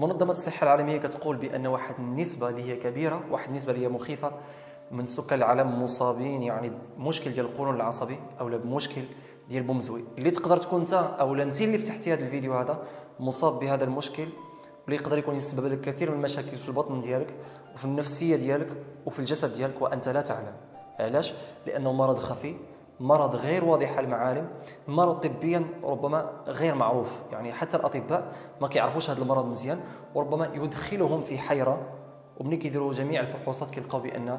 منظمة الصحة العالمية كتقول بأن واحد النسبة اللي هي كبيرة واحد النسبة اللي هي مخيفة من سكان العالم مصابين يعني بمشكل ديال القولون العصبي أو بمشكل ديال بومزوي. اللي تقدر تكون أنت أو أنت اللي فتحتي هذا الفيديو هذا مصاب بهذا المشكل واللي يقدر يكون يسبب لك كثير من المشاكل في البطن ديالك وفي النفسية ديالك وفي الجسد ديالك وأنت لا تعلم. علاش؟ لأنه مرض خفي. مرض غير واضح المعالم مرض طبيا ربما غير معروف. يعني حتى الأطباء ما كيعرفوش هذا المرض مزيان وربما يدخلهم في حيرة. ومني كيديروا جميع الفحوصات كيلقاو بأن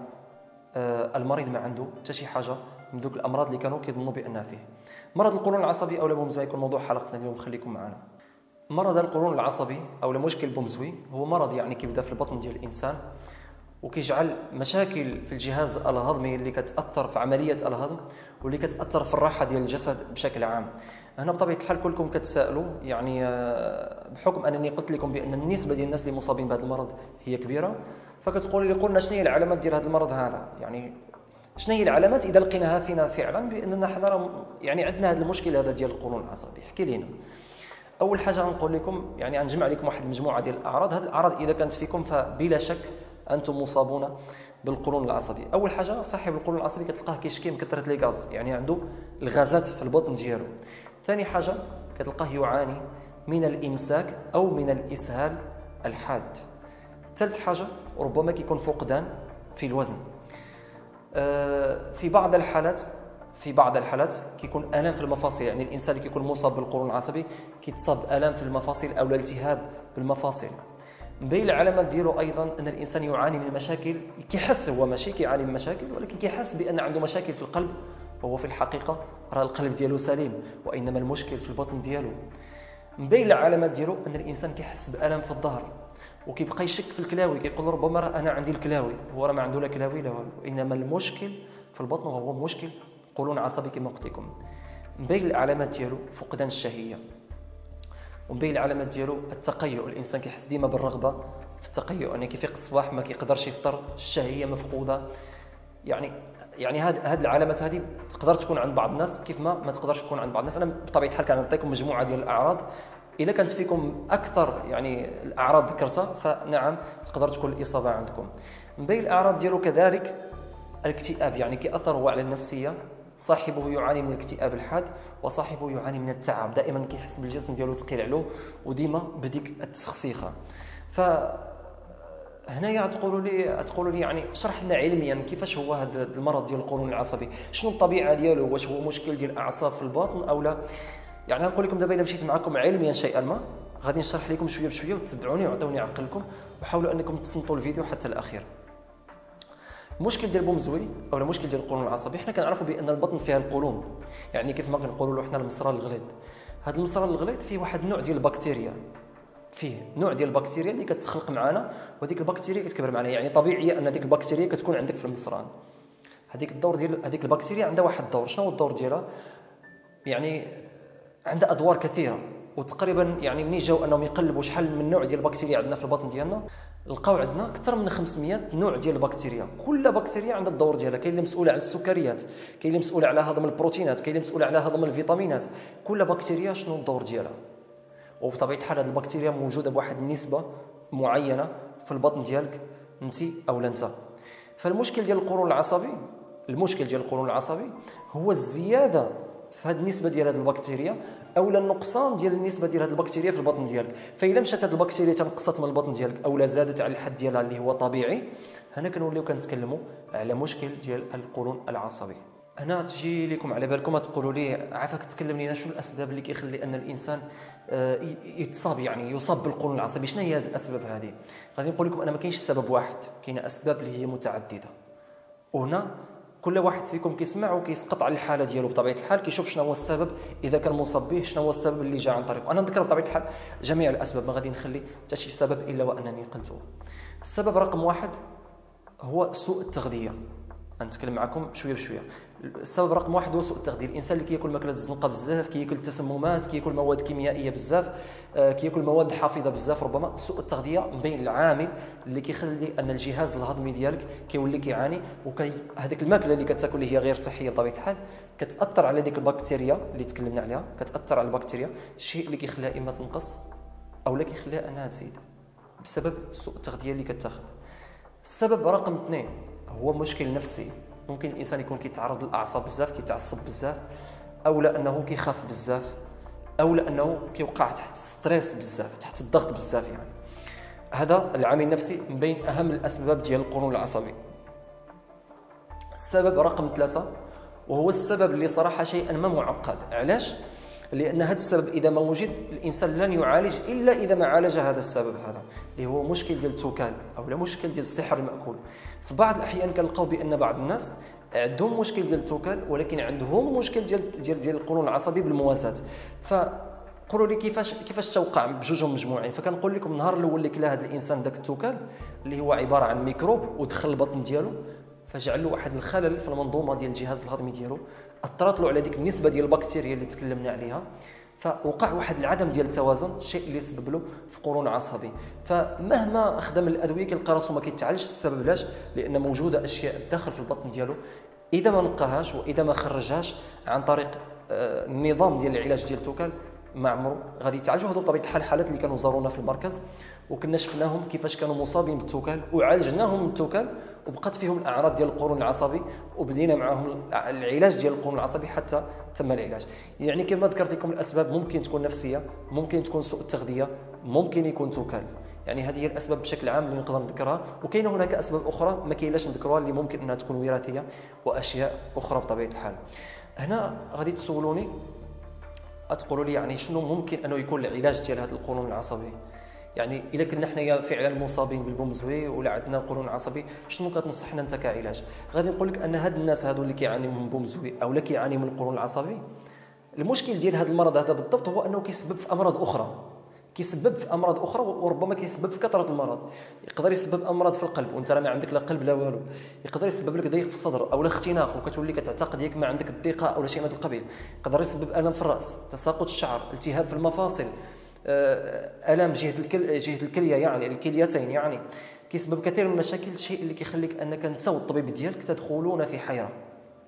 آه، المريض ما عنده حتى شي حاجة من ذوك الأمراض اللي كانوا كيظنوا بأن فيه. مرض القولون العصبي أو بومزوي يكون موضوع حلقتنا اليوم خليكم معنا. مرض القولون العصبي أو مشكل بومزوي هو مرض يعني كيبدا في البطن ديال الإنسان. وكيجعل مشاكل في الجهاز الهضمي اللي كتأثر في عملية الهضم واللي كتأثر في الراحة ديال الجسد بشكل عام. هنا بطبيعة الحال كلكم كتسائلوا يعني آه، بحكم أنني قلت لكم بأن النسبة ديال الناس اللي مصابين بهذا المرض هي كبيرة فكتقول لي قلنا شنو هي العلامات ديال هذا المرض هذا؟ يعني شنو هي العلامات؟ إذا لقيناها فينا فعلا بأننا حنا يعني عندنا هذا المشكل هذا ديال القولون العصبي. احكي لينا. أول حاجة غنقول لكم يعني غنجمع لكم واحد المجموعه ديال الأعراض. هذه الأعراض إذا كانت فيكم فبلا شك أنتم مصابون بالقولون العصبي أول حاجة صاحب القولون العصبي كتلقاه كيشكي من كثره لي غاز يعني عنده الغازات في البطن ديالو. ثاني حاجة كتلقاه يعاني من الإمساك أو من الإسهال الحاد. ثالث حاجة ربما كيكون فقدان في الوزن. آه، في بعض الحالات في بعض الحالات كيكون آلام في المفاصل يعني الإنسان اللي كيكون مصاب بالقولون العصبي كيتصاب آلام في المفاصل أو الالتهاب بالمفاصل. بين العلامات ديالو أيضا أن الإنسان يعاني من مشاكل كيحس هو ماشي كيعاني من مشاكل ولكن كيحس بأن عنده مشاكل في القلب وهو في الحقيقة راه القلب ديالو سليم وإنما المشكل في البطن ديالو من بين العلامات ديالو أن الإنسان كيحس بألم في الظهر وكيبقى يشك في الكلاوي كيقول ربما أنا عندي الكلاوي هو راه ما عنده لا كلاوي لا والو. انما المشكل في البطن وهو مشكل قولون عصبي كما قلت لكم. من بين العلامات ديالو فقدان الشهية. ومن بين العلامات ديالو التقيؤ. الإنسان كيحس ديما بالرغبة في التقيؤ يعني كيفيق الصباح ما كيقدرش يفطر الشهيه مفقودة. يعني يعني هاد هاد العلامات هذه تقدر تكون عند بعض الناس كيف ما ما تقدرش تكون عند بعض الناس. أنا بطبيعة الحال كنعطيكم مجموعة ديال الأعراض. اذا كانت فيكم أكثر يعني الأعراض ذكرتها فنعم تقدر تكون الإصابة عندكم. من بين الأعراض ديالو كذلك الاكتئاب يعني كيأثر هو على النفسية. صاحبه يعاني من الاكتئاب الحاد وصاحبه يعاني من التعب. دائما كيحس بالجسم ديالو ثقيل عليه وديما بديك التسخسيخة. ف هنايا تقولوا لي تقولوا لي يعني شرح لنا علميا كيفاش هو هذا المرض ديال القولون العصبي. شنو الطبيعة ديالو؟ واش هو مشكل ديال الاعصاب في الباطن أو لا؟ يعني نقول لكم دابا إلا مشيت معكم علميا شيئا ما غادي نشرح لكم شوية بشوية وتتبعوني وعطوني عقلكم وحاولوا أنكم تصنتوا الفيديو حتى الأخير. المشكل ديال البومزوي أو المشكل ديال القولون العصبي؟ حنا كنعرفوا بأن البطن فيها القولون. يعني كيف ما كنقولوا له حنا المصران الغليظ هذا المصران الغليظ فيه واحد النوع ديال البكتيريا. فيه نوع ديال البكتيريا اللي كتخلق معنا وهذيك البكتيريا كتكبر معنا يعني طبيعيه أن هذيك البكتيريا كتكون عندك في المصران. هذيك الدور ديال هذيك البكتيريا عندها واحد الدور. شنو هو الدور ديالها؟ يعني عندها أدوار كثيرة. وتقريبا يعني ملي جاو أنهم يقلبوا شحال من نوع ديال البكتيريا عندنا في البطن ديالنا؟ لقاو عندنا أكثر من 500 نوع ديال البكتيريا. كل بكتيريا عندها الدور ديالها. كاين اللي مسؤولة على السكريات كاين اللي مسؤولة على هضم البروتينات كاين اللي مسؤولة على هضم الفيتامينات. كل بكتيريا شنو الدور ديالها؟ وبطبيعة الحال هذه البكتيريا موجودة بواحد النسبة معينة في البطن ديالك انت أو لا انت. فالمشكل ديال القولون العصبي المشكل ديال القولون العصبي هو الزيادة في هذه النسبة ديال هذه البكتيريا اولا النقصان ديال النسبة ديال هذه البكتيريا في البطن ديالك. فاذا مشات هذه البكتيريا تنقصت من البطن ديالك اولا زادت على الحد ديالها اللي هو طبيعي هنا كنوليو كنتكلموا على مشكل ديال القولون العصبي هنا تجي لكم على بالكم تقولوا لي عافاك تكلم لنا شنو الأسباب اللي كيخلي أن الإنسان آه، يتصاب يعني يصاب بالقولون العصبي شنو هي هذه الأسباب هذه؟ غادي نقول لكم أنا ما كاينش سبب واحد كاين أسباب اللي هي متعددة. وهنا كل واحد فيكم كيسمع وكيسقط على الحالة ديالو بطبيعة الحال كيشوف شنو هو السبب إذا كان مصاب به شنو هو السبب اللي جا عن طريقه. أنا نذكر بطبيعة الحال جميع الأسباب ما غادي نخلي حتى شي سبب إلا وأنني قلته. السبب رقم واحد هو سوء التغذية. غنتكلم معكم شوية بشوية. السبب رقم واحد هو سوء التغذية. الإنسان اللي كياكل ماكله الزنقه بزاف كياكل التسممات كياكل مواد كيميائية بزاف آه، كياكل مواد حافظة بزاف ربما سوء التغذية بين العامل اللي كيخلي أن الجهاز الهضمي ديالك كيولي كيعاني وكي هذيك الماكله اللي كتاكل اللي هي غير صحية بطبيعة الحال كتأثر على ديك البكتيريا اللي تكلمنا عليها كتأثر على البكتيريا الشيء اللي كيخليها إما تنقص أو لا كيخليها أنها تزيد بسبب سوء التغذية اللي كتاخذ. السبب رقم اثنين هو مشكل نفسي. ممكن الإنسان يكون كيتعرض للأعصاب بزاف كيتعصب بزاف أو لأنه كيخاف بزاف أو لأنه كيوقع تحت ستريس بزاف تحت الضغط بزاف يعني. هذا العامل النفسي من بين أهم الأسباب ديال القولون العصبي السبب رقم ثلاثة وهو السبب اللي صراحة شيئا ما معقد. علاش؟ لأن هذا السبب إذا ما وجد الإنسان لن يعالج إلا إذا ما عالج هذا السبب هذا اللي هو مشكل ديال التوكال أو لا مشكل ديال السحر المأكول. في بعض الأحيان كنلقاو بأن بعض الناس عندهم مشكل ديال التوكال ولكن عندهم مشكل ديال ديال ديال القولون العصبي بالموازاة ف قولوا لي كيفاش كيفاش توقع بجوجهم مجموعين؟ فكنقول لكم النهار الأول اللي كلا هذا الإنسان ذاك التوكال اللي هو عبارة عن ميكروب ودخل البطن ديالو فجعل له واحد الخلل في المنظومة ديال الجهاز الهضمي ديالو. أثرت له على ديك النسبة ديال البكتيريا اللي تكلمنا عليها. فوقع واحد العدم ديال التوازن الشيء اللي سبب له في قولون عصبي. فمهما خدم الأدوية كيلقى راسو ما كيتعالجش السبب علاش؟ لأن موجودة أشياء داخل في البطن ديالو. إذا ما نقاهاش وإذا ما خرجهاش عن طريق آه، النظام ديال العلاج ديال التوكال ما عمرو. غادي يتعالجوا هذو بطبيعة الحال حالات اللي كانوا زارونا في المركز وكنا شفناهم كيفاش كانوا مصابين بالتوكال وعالجناهم من التوكال وبقات فيهم الأعراض ديال القولون العصبي وبدينا معهم العلاج ديال القولون العصبي حتى تم العلاج. يعني كما ذكرت لكم الأسباب ممكن تكون نفسية ممكن تكون سوء التغذية ممكن يكون توكال يعني هذه هي الأسباب بشكل عام اللي نقدر نذكرها. وكاين هناك أسباب أخرى ما كاينلاش نذكرها اللي ممكن إنها تكون وراثية وأشياء أخرى بطبيعة الحال. هنا غادي تسولوني تقولوا لي يعني شنو ممكن أنه يكون العلاج ديال هذا القولون العصبي؟ يعني إلا كنا حنايا فعلا مصابين بالبومزوي ولا عندنا قولون عصبي شنو كتنصحنا أنت كعلاج؟ غادي نقول لك أن هاد الناس هادو اللي كيعانيو من بومزوي أو لا كيعانيو من القولون العصبي المشكل ديال هذا المرض هذا بالضبط هو أنه كيسبب في أمراض أخرى. كيسبب في أمراض أخرى وربما كيسبب في كثرة المرض. يقدر يسبب أمراض في القلب وأنت راه ما عندك لا قلب لا والو. يقدر يسبب لك ضيق في الصدر أو لا اختناق وكتولي كتعتقد ياك ما عندك الضيقة أو شيء من هذا القبيل. يقدر يسبب ألم في الرأس تساقط الشعر التهاب في المفاصل آه، الم جهة الكل جهة الكلية يعني الكليتين يعني. كيسبب كثير من المشاكل الشيء اللي كيخليك أنك أنت والطبيب ديالك تدخلون في حيرة.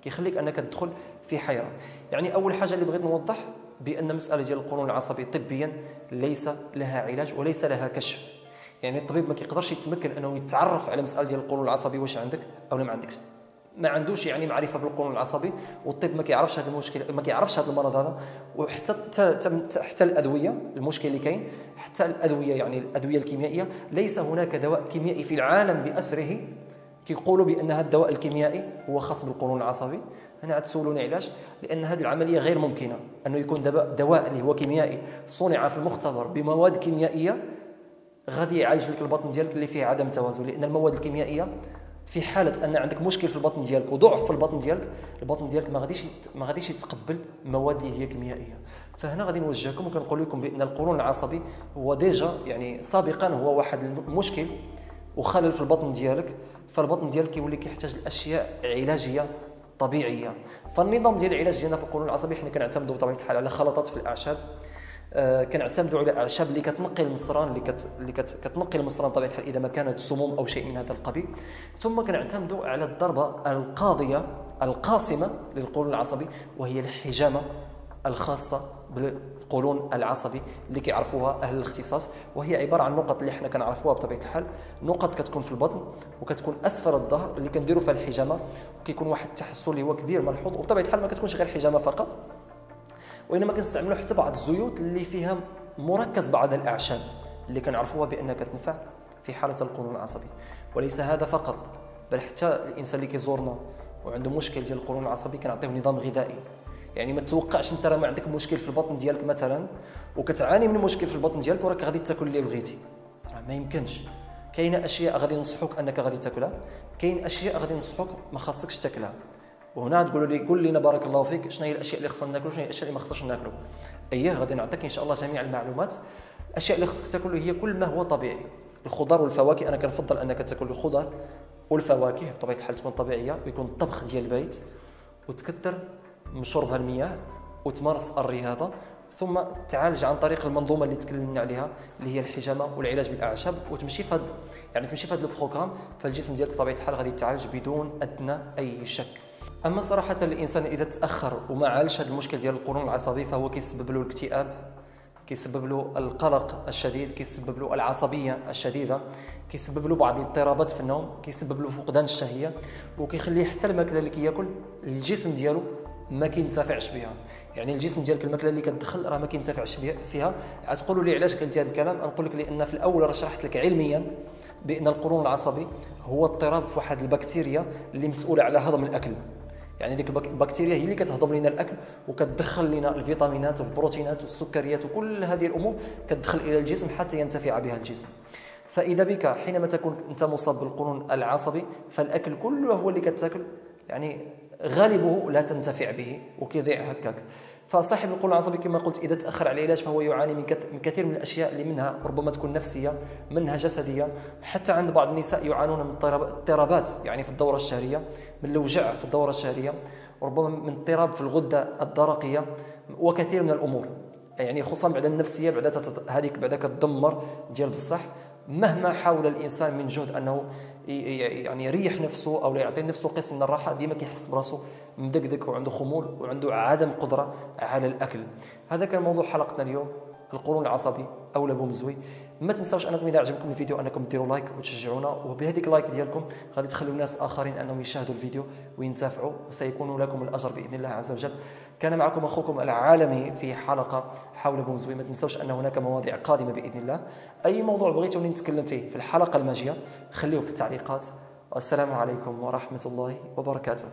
كيخليك أنك تدخل في حيرة. يعني أول حاجة اللي بغيت نوضح بأن مسألة ديال القولون العصبي طبيا ليس لها علاج وليس لها كشف. يعني الطبيب ما كيقدرش يتمكن أنه يتعرف على مسألة ديال القولون العصبي واش عندك أو ما عندكش. ما عندوش يعني معرفة بالقولون العصبي والطب ما كيعرفش هذا المشكل ما كيعرفش هذا المرض هذا. وحتى حتى الأدوية المشكل اللي كاين حتى الأدوية يعني الأدوية الكيميائية ليس هناك دواء كيميائي في العالم بأسره كيقولوا بأن هذا الدواء الكيميائي هو خاص بالقولون العصبي. هنا تسولوني علاش؟ لأن هذه العملية غير ممكنة. أنه يكون دواء اللي هو كيميائي صنع في المختبر بمواد كيميائية غادي يعالج لك البطن ديالك اللي فيه عدم توازن. لأن المواد الكيميائية في حالة أن عندك مشكل في البطن ديالك وضعف في البطن ديالك البطن ديالك ما غاديش ما غاديش يتقبل المواد اللي هي كيميائية. فهنا غادي نوجهكم وكنقول لكم بأن القولون العصبي هو déjà يعني سابقا هو واحد المشكل وخلل في البطن ديالك. فالبطن ديالك كيولي كيحتاج لأشياء علاجية طبيعية. فالنظام ديال العلاج ديالنا في القولون العصبي حنا كنعتمدوا بطبيعة الحال على خلطات في الأعشاب. آه كنعتمدوا على الاعشاب اللي كتنقي المصران اللي كت اللي كت كتنقي المصران بطبيعة الحال إذا ما كانت سموم أو شيء من هذا القبيل. ثم كنعتمدوا على الضربة القاضية القاسمه للقولون العصبي وهي الحجامة. الخاصة بالقولون العصبي اللي كيعرفوها أهل الاختصاص وهي عبارة عن نقط اللي حنا كنعرفوها بطبيعة الحال. نقط كتكون في البطن وكتكون أسفل الظهر اللي كنديروا فيها الحجامة وكيكون واحد التحسن اللي هو كبير ملحوظ وبطبيعة الحال ما كتكونش غير حجامة فقط. وإنما كنستعملوا حتى بعض الزيوت اللي فيها مركز بعض الأعشاب اللي كنعرفوها بأنها كتنفع في حالة القولون العصبي. وليس هذا فقط بل حتى الإنسان اللي كيزورنا وعنده مشكل ديال القولون العصبي كنعطيه نظام غذائي. يعني ما تتوقعش انت راه ما عندك مشكل في البطن ديالك مثلا وكتعاني من مشكل في البطن ديالك وراك غادي تاكل اللي بغيتي. راه ما يمكنش. كاينة أشياء غادي نصحوك أنك غادي تاكلها. كاين أشياء غادي نصحوك ما خاصكش تاكلها. وهنا تقولوا لي قول لنا بارك الله فيك شنو هي الأشياء اللي خصنا ناكلوا شنو هي الأشياء اللي ما خصناش ناكلوا؟ اييه غادي نعطيك إن شاء الله جميع المعلومات. الاشياء اللي خصك تاكل هي كل ما هو طبيعي. الخضار والفواكه أنا كنفضل أنك تاكل الخضار والفواكه بطبيعة الحال تكون طبيعية ويكون الطبخ ديال البيت وتكثر من شرب المياه وتمارس الرياضة ثم تعالج عن طريق المنظومة اللي تكلمنا عليها اللي هي الحجامة والعلاج بالأعشاب وتمشي في يعني تمشي في هذا البروغرام فالجسم ديالك بطبيعة الحال غادي يتعالج بدون أدنى أي شك. أما صراحة الإنسان إذا تأخر وما عالج هذا المشكل ديال القولون العصبي فهو كيسبب له الاكتئاب كيسبب له القلق الشديد كيسبب له العصبية الشديدة كيسبب له بعض الاضطرابات في النوم كيسبب له فقدان الشهية وكيخليه حتى الماكله اللي كياكل الجسم ديالو ما كينتفعش بها. يعني الجسم ديالك الماكلة اللي كتدخل راه ما كينتفعش فيها. غتقولوا لي علاش قلتي هذا الكلام؟ نقول لك لأن في الأول راه شرحت لك علميا بأن القولون العصبي هو اضطراب في واحد البكتيريا اللي مسؤوله على هضم الأكل. يعني ديك البكتيريا هي اللي كتهضم لنا الأكل وكتدخل لنا الفيتامينات والبروتينات والسكريات وكل هذه الأمور كتدخل إلى الجسم حتى ينتفع بها الجسم. فإذا بك حينما تكون أنت مصاب بالقولون العصبي فالأكل كله هو اللي كتاكل. يعني غالبه لا تنتفع به وكيضيع هكاك. فصاحب القولون العصبي كما قلت إذا تأخر على العلاج فهو يعاني من كثير من الأشياء اللي منها ربما تكون نفسية منها جسدية. حتى عند بعض النساء يعانون من اضطرابات يعني في الدورة الشهرية من الاوجاع في الدورة الشهرية وربما من اضطراب في الغدة الدرقية وكثير من الأمور. يعني خصوصا بعد النفسية بعد هذيك بعد كتدمر ديال بصح مهما حاول الإنسان من جهد أنه يعني يريح نفسه أو يعطي نفسه قسط من الراحة ديما كيحس براسه مدقدق وعنده خمول وعنده عدم قدرة على الأكل. هذا كان موضوع حلقتنا اليوم. القولون العصبي أو البومزوي ما تنساوش أنكم إذا عجبكم الفيديو أنكم ديروا like وتشجعونا. وبهذيك ال like ديالكم غادي تخلوا ناس آخرين أنهم يشاهدوا الفيديو وينتفعوا وسيكون لكم الأجر بإذن الله عز وجل. كان معكم أخوكم العالمي في حلقة حول بومزوي ما تنساوش أن هناك مواضيع قادمة بإذن الله. أي موضوع بغيتوني نتكلم فيه في الحلقة الماجية خليه في التعليقات. والسلام عليكم ورحمة الله وبركاته.